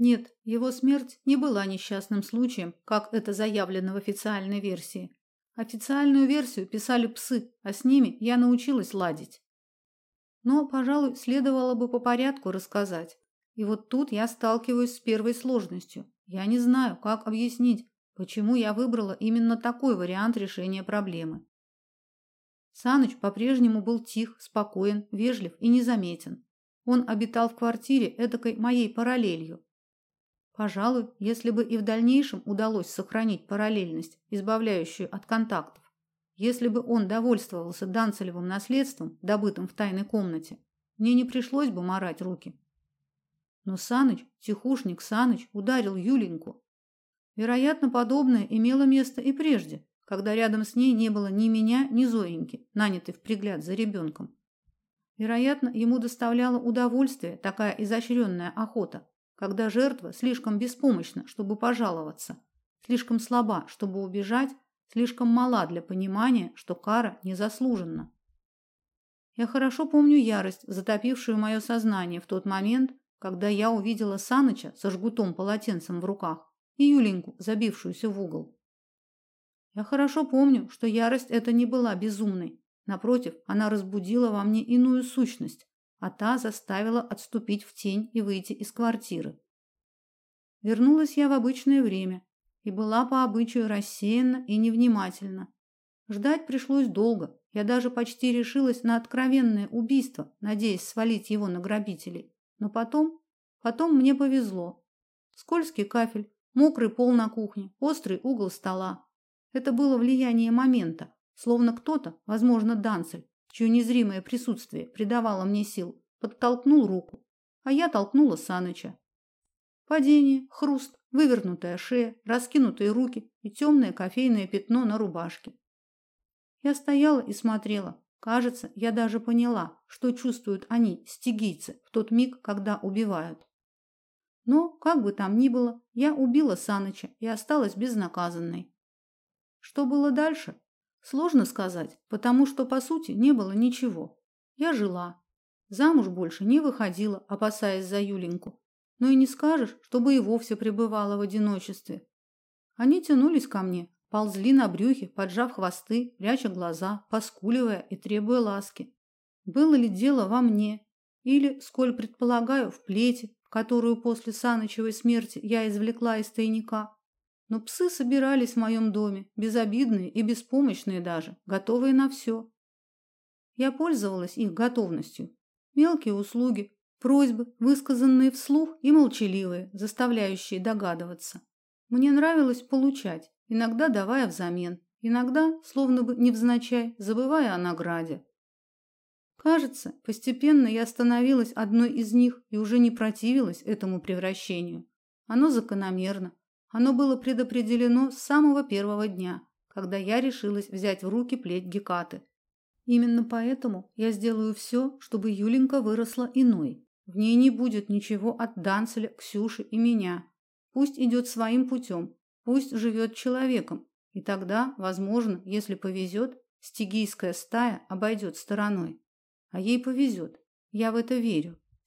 Нет, его смерть не была несчастным случаем, как это заявлено в официальной версии. Официальную версию писали псы, а с ними я научилась ладить. Но, пожалуй, следовало бы по порядку рассказать. И вот тут я сталкиваюсь с первой сложностью. Я не знаю, как объяснить, почему я выбрала именно такой вариант решения проблемы. Саныч по-прежнему был тих, спокоен, вежлив и незаметен. Он обитал в квартире эдакой моей параллелью, Пожалуй, если бы и в дальнейшем удалось сохранить параллельность, избавляющую от контактов, если бы он довольствовался Данцелевым наследством, добытым в тайной комнате, мне не пришлось бы морать руки. Но Саныч, тихушник Саныч, ударил Юленьку. Вероятно, подобное имело место и прежде, когда рядом с ней не было ни меня, ни Зоеньки, нанятой в пригляд за ребенком. Вероятно, ему доставляло удовольствие такая изощренная охота, когда жертва слишком беспомощна, чтобы пожаловаться, слишком слаба, чтобы убежать, слишком мала для понимания, что кара незаслуженна. Я хорошо помню ярость, затопившую мое сознание в тот момент, когда я увидела Саныча со жгутом полотенцем в руках и Юленьку, забившуюся в угол. Я хорошо помню, что ярость эта не была безумной. Напротив, она разбудила во мне иную сущность, а та заставила отступить в тень и выйти из квартиры. Вернулась я в обычное время и была по обычаю рассеянна и невнимательна. Ждать пришлось долго. Я даже почти решилась на откровенное убийство, надеясь свалить его на грабителей. Но потом, потом мне повезло. Скользкий кафель, мокрый пол на кухне, острый угол стола. Это было влияние момента, словно кто-то, возможно, Данцель, чье незримое присутствие придавало мне сил, подтолкнул руку, а я толкнула Саныча. Падение, хруст, вывернутая шея, раскинутые руки и темное кофейное пятно на рубашке. Я стояла и смотрела. Кажется, я даже поняла, что чувствуют они, стигийцы, в тот миг, когда убивают. Но, как бы там ни было, я убила Саныча и осталась безнаказанной. Что было дальше, Сложно сказать, потому что по сути не было ничего. Я жила. Замуж больше не выходила, опасаясь за Юленьку. Но и не скажешь, чтобы и вовсе пребывала в одиночестве. Они тянулись ко мне, ползли на брюхе, поджав хвосты, пряча глаза, поскуливая и требуя ласки. Было ли дело во мне? Или, сколь предполагаю, в плете, которую после Санычевой смерти я извлекла из тайника? Но псы собирались в моем доме, безобидные и беспомощные даже, готовые на все. Я пользовалась их готовностью. Мелкие услуги, просьбы, высказанные вслух и молчаливые, заставляющие догадываться. Мне нравилось получать, иногда давая взамен, иногда, словно бы невзначай, забывая о награде. Кажется, постепенно я становилась одной из них и уже не противилась этому превращению. Оно закономерно, оно было предопределено с самого первого дня, когда я решилась взять в руки плеть Гекаты. Именно поэтому я сделаю все, чтобы Юленька выросла иной. В ней не будет ничего от Данцеля, Ксюши и меня. Пусть идет своим путем, пусть живет человеком, и тогда, возможно, если повезет, стигийская стая обойдет стороной. А ей повезет. Я в это верю.